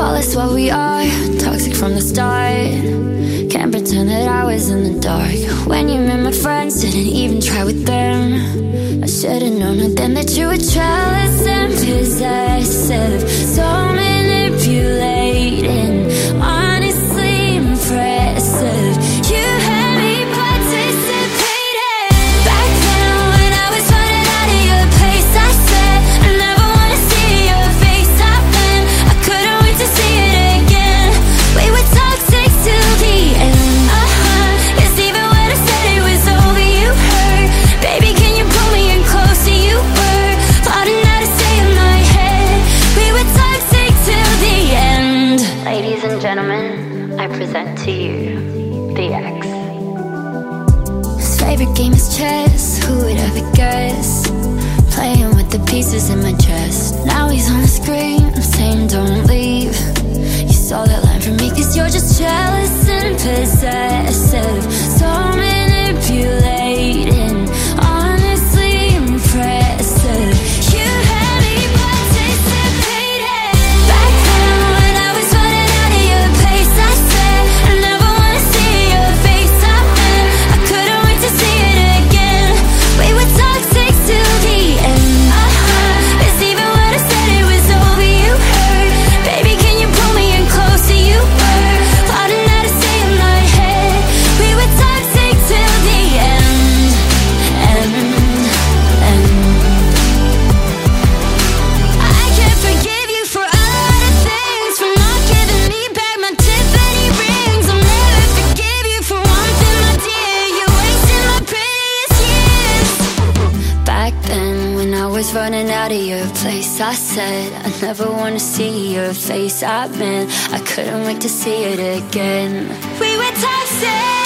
us what we are, toxic from the start. Can't pretend that I was in the dark. When you met my friends, didn't even try with them. I should've known then that you were jealous and possessive. I present to you the X. His favorite game is chess. Who would ever guess? Playing with the pieces in my chest. Now he's on the screen, I'm saying don't leave. You saw that line from me, cause you're just jealous and possessive. Was running out of your place, I said I never wanna see your face. I meant I couldn't wait to see it again. We were toxic.